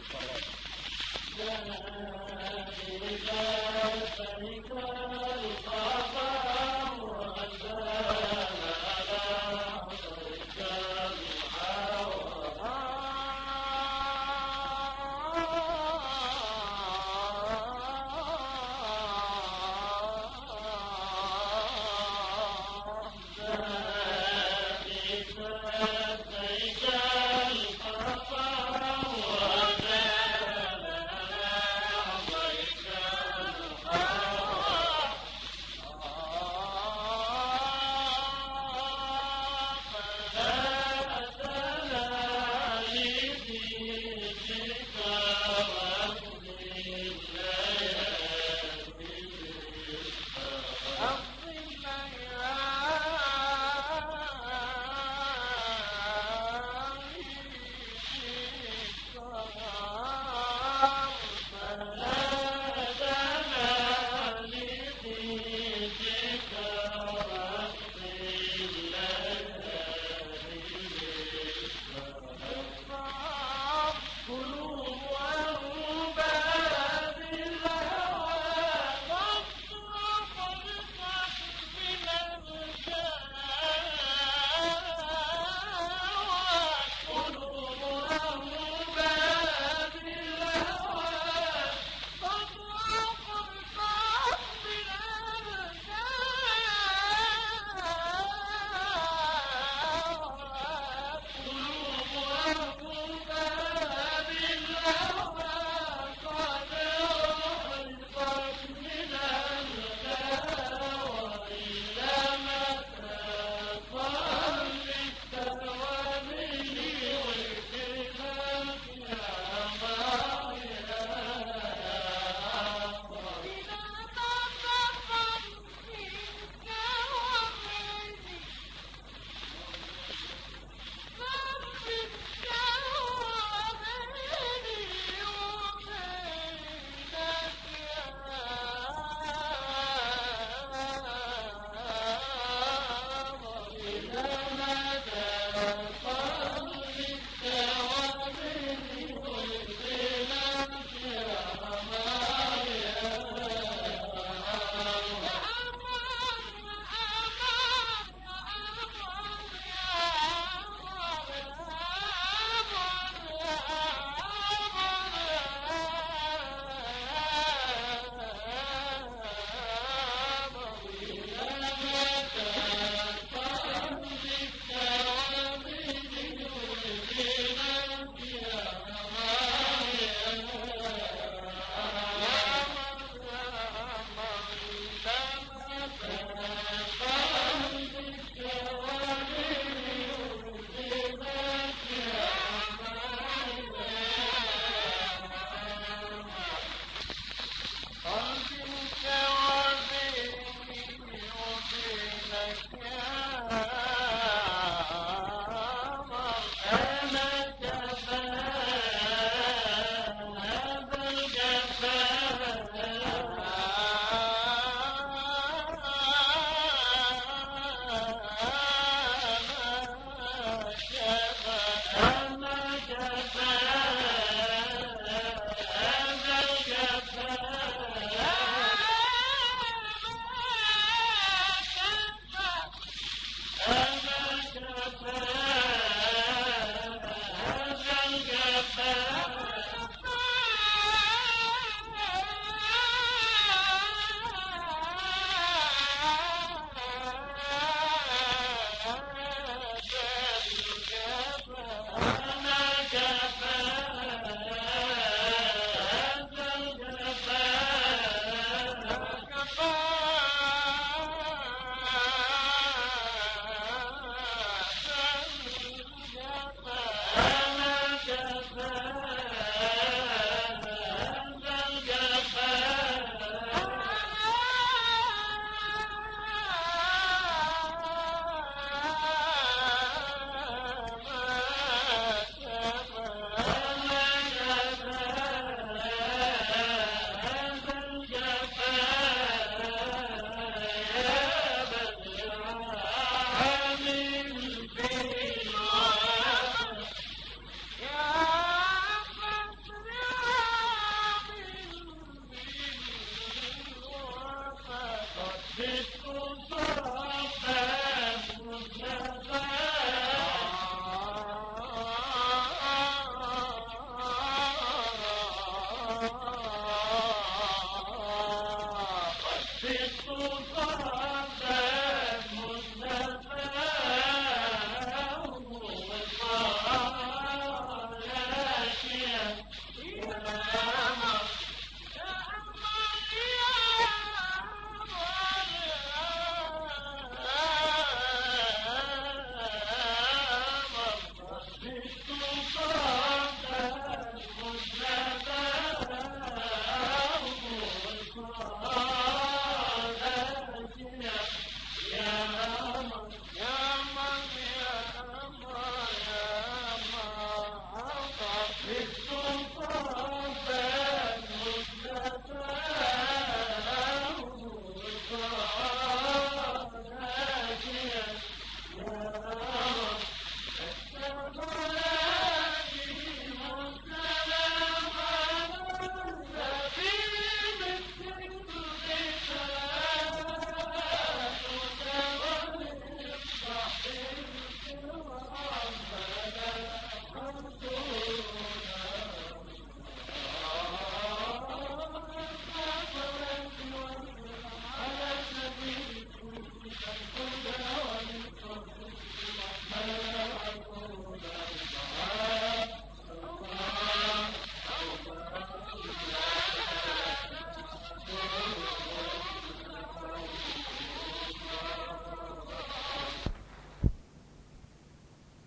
الصلاة